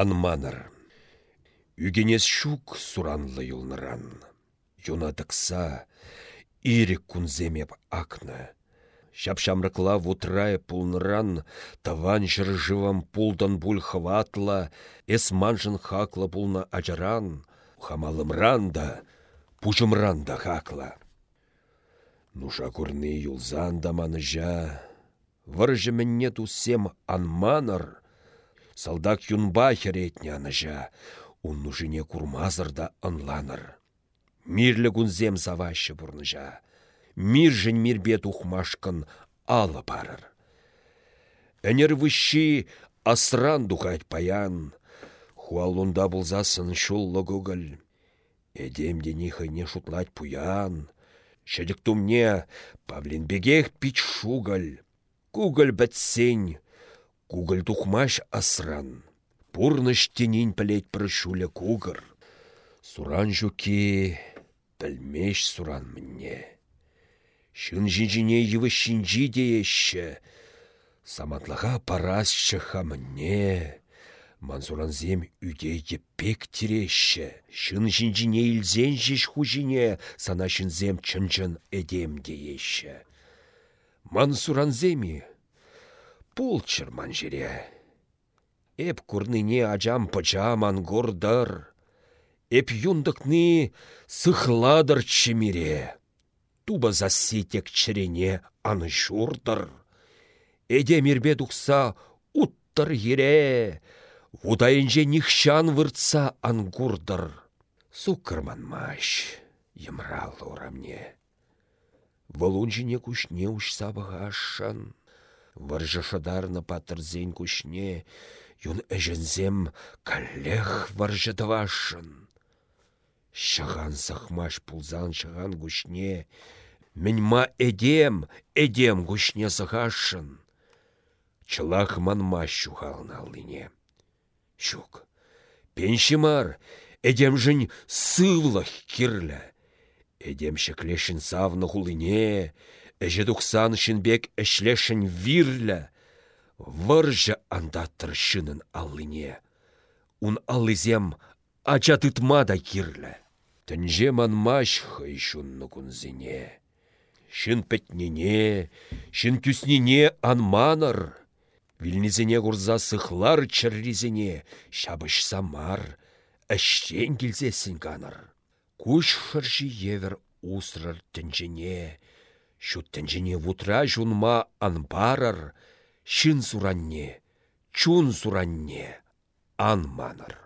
анманыр. Үгенес шук суранлы юлныран. Юнатықса, ирек кунземеп акны. Шапшамрыкла вутрай пулныран, таван жыржывам пулдан буль хватла, эс манжын хакла пулна ажаран, хамалымранда, пучымранда хакла. Нуша курны юлзан да маныжа, выржы мінне тусем анманыр, салдак юнба херетне аныжа, ун нужине курмазыр да анланыр. Мирлі күнзем завашы бұрныжа, мир жын мирбет ухмашкын алы барыр. Әнер вүші асран дұғайт паян, хуалунда бұлзасын шуллы гүгіл. Эдемде не шутлать пуян, Шедік тумне бегех пич шугал. Кугал бәтсен, кугал тухмаш асран. Пурныш тенин пілет прышуля кугыр. Суран жуки пілмеш суран мне. Шын жинжине евы шинжи дееші. Саматлаға парасшы мне. Мансуранзем үдейге пек тиреші. Шын жинжине илзен жеш хужине сана шынзем чынжын эдем дееші. Мансуранземи пулчыр манжире. Эп курныне ажам пачам ангордар. Эп юндыкны сыхладыр чимире. Туба засетек чірене аны шурдыр. Эде мирбе дұқса уттыр ере. Удайынже нихшан выртса ангурдыр. Суккырманмаш, емрал орамне. Волунжине кушне ушса бағашан. Варжы шадарны патырзен кушне, юн әжінзем каллех варжы тавашын. Шаған сахмаш пулзан шаған кушне, Мінма эдем, эдем кушне сахашын. Чылах манма шухална алыне. Щук. Пеншімар, жын сывлах кирлі. Эдем шеклешін савны хулыне, әжі дұқсан шынбек әшлешін вирлі. Варжа андаттыр шынын аллыне. Ун аллызем ачатытма да кирлі. Тінже манмаш хай шунны кунзине. Шын пәтнене, шын күснене анманыр. Вильнезене курза сыхлар чырризене, шабыш самар, әштен келзесін каныр. Куш хыржи евер усрыр тінжене, шут тінжене вутра жунма анбарыр, шын суранне, чун суранне, анманыр.